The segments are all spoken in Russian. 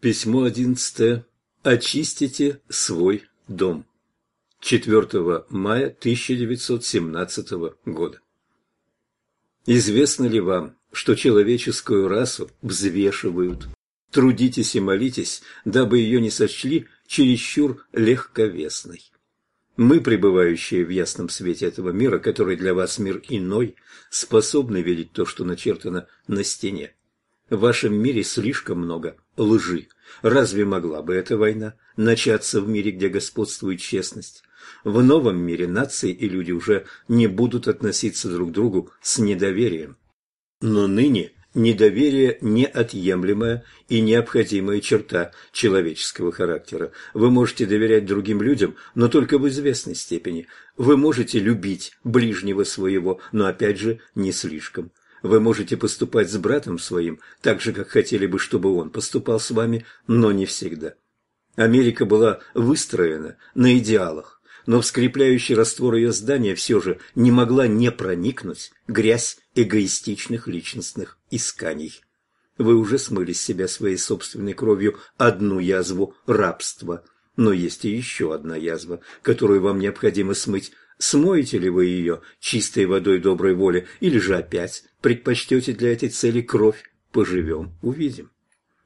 Письмо одиннадцатое. Очистите свой дом. 4 мая 1917 года. Известно ли вам, что человеческую расу взвешивают? Трудитесь и молитесь, дабы ее не сочли чересчур легковесной. Мы, пребывающие в ясном свете этого мира, который для вас мир иной, способны видеть то, что начертано на стене. В вашем мире слишком много лжи. Разве могла бы эта война начаться в мире, где господствует честность? В новом мире нации и люди уже не будут относиться друг к другу с недоверием. Но ныне недоверие – неотъемлемая и необходимая черта человеческого характера. Вы можете доверять другим людям, но только в известной степени. Вы можете любить ближнего своего, но опять же не слишком. Вы можете поступать с братом своим так же, как хотели бы, чтобы он поступал с вами, но не всегда. Америка была выстроена на идеалах, но в скрепляющий раствор ее здания все же не могла не проникнуть грязь эгоистичных личностных исканий. Вы уже смыли с себя своей собственной кровью одну язву рабства, но есть и еще одна язва, которую вам необходимо смыть Смоете ли вы ее чистой водой доброй воли, или же опять предпочтете для этой цели кровь? Поживем, увидим.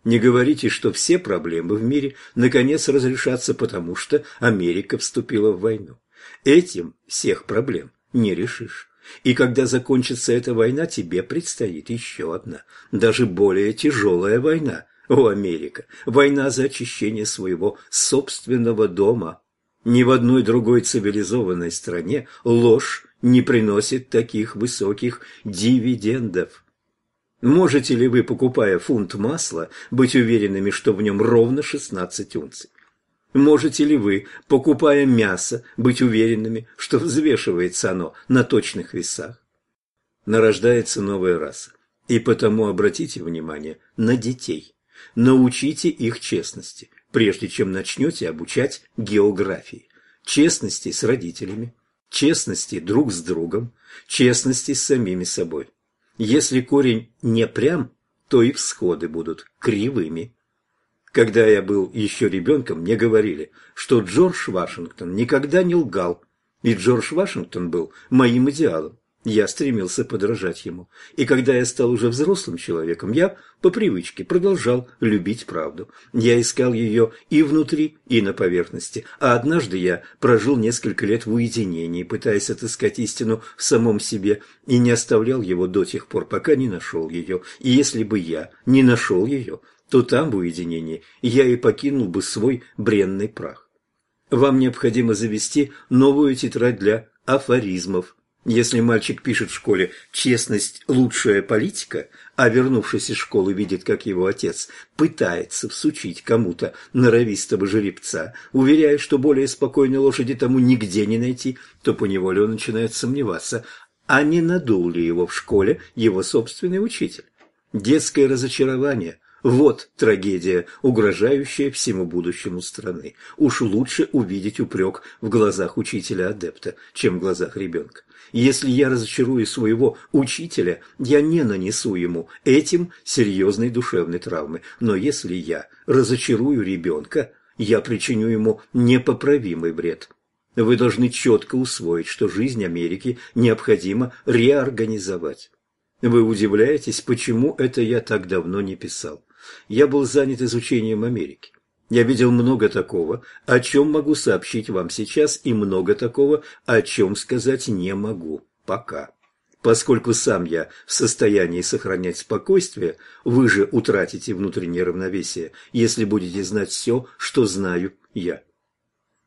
Не говорите, что все проблемы в мире наконец разрешатся, потому что Америка вступила в войну. Этим всех проблем не решишь. И когда закончится эта война, тебе предстоит еще одна, даже более тяжелая война. О, Америка! Война за очищение своего собственного дома. Ни в одной другой цивилизованной стране ложь не приносит таких высоких дивидендов. Можете ли вы, покупая фунт масла, быть уверенными, что в нем ровно 16 унций? Можете ли вы, покупая мясо, быть уверенными, что взвешивается оно на точных весах? Нарождается новая раса, и потому обратите внимание на детей. Научите их честности, прежде чем начнете обучать географии, честности с родителями, честности друг с другом, честности с самими собой. Если корень не прям, то и всходы будут кривыми. Когда я был еще ребенком, мне говорили, что Джордж Вашингтон никогда не лгал, и Джордж Вашингтон был моим идеалом. Я стремился подражать ему, и когда я стал уже взрослым человеком, я по привычке продолжал любить правду. Я искал ее и внутри, и на поверхности, а однажды я прожил несколько лет в уединении, пытаясь отыскать истину в самом себе, и не оставлял его до тех пор, пока не нашел ее. И если бы я не нашел ее, то там, в уединении, я и покинул бы свой бренный прах. Вам необходимо завести новую тетрадь для афоризмов – если мальчик пишет в школе «честность – лучшая политика», а вернувшись из школы видит, как его отец пытается всучить кому-то норовистого жеребца, уверяя, что более спокойной лошади тому нигде не найти, то поневоле он начинает сомневаться, а не надул ли его в школе его собственный учитель. Детское разочарование – вот трагедия, угрожающая всему будущему страны. Уж лучше увидеть упрек в глазах учителя-адепта, чем в глазах ребенка. Если я разочарую своего учителя, я не нанесу ему этим серьезной душевной травмы. Но если я разочарую ребенка, я причиню ему непоправимый вред. Вы должны четко усвоить, что жизнь Америки необходимо реорганизовать. Вы удивляетесь, почему это я так давно не писал. Я был занят изучением Америки. Я видел много такого, о чем могу сообщить вам сейчас, и много такого, о чем сказать не могу пока. Поскольку сам я в состоянии сохранять спокойствие, вы же утратите внутреннее равновесие, если будете знать все, что знаю я.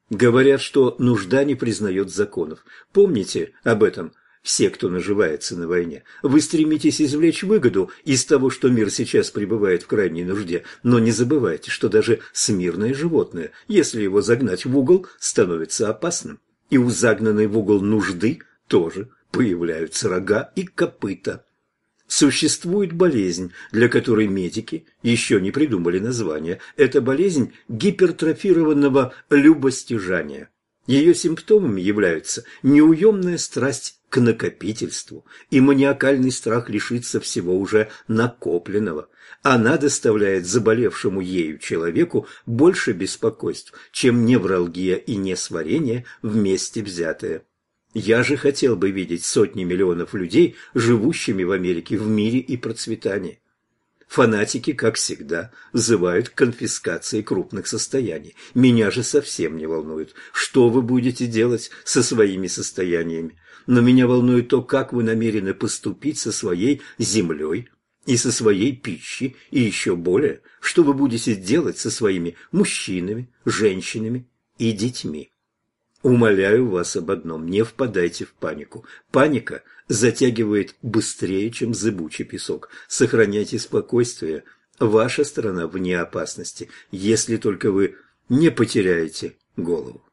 Говорят, что нужда не признает законов. Помните об этом все, кто наживается на войне. Вы стремитесь извлечь выгоду из того, что мир сейчас пребывает в крайней нужде, но не забывайте, что даже смирное животное, если его загнать в угол, становится опасным. И у загнанной в угол нужды тоже появляются рога и копыта. Существует болезнь, для которой медики еще не придумали название. Это болезнь гипертрофированного любостяжания. Ее симптомами являются неуемная страсть к накопительству и маниакальный страх лишиться всего уже накопленного. Она доставляет заболевшему ею человеку больше беспокойств, чем невралгия и несварение вместе взятые. Я же хотел бы видеть сотни миллионов людей, живущими в Америке в мире и процветании. Фанатики, как всегда, взывают к конфискации крупных состояний. Меня же совсем не волнует, что вы будете делать со своими состояниями. Но меня волнует то, как вы намерены поступить со своей землей и со своей пищей, и еще более, что вы будете делать со своими мужчинами, женщинами и детьми. Умоляю вас об одном, не впадайте в панику. Паника затягивает быстрее, чем зыбучий песок. Сохраняйте спокойствие. Ваша страна вне опасности, если только вы не потеряете голову.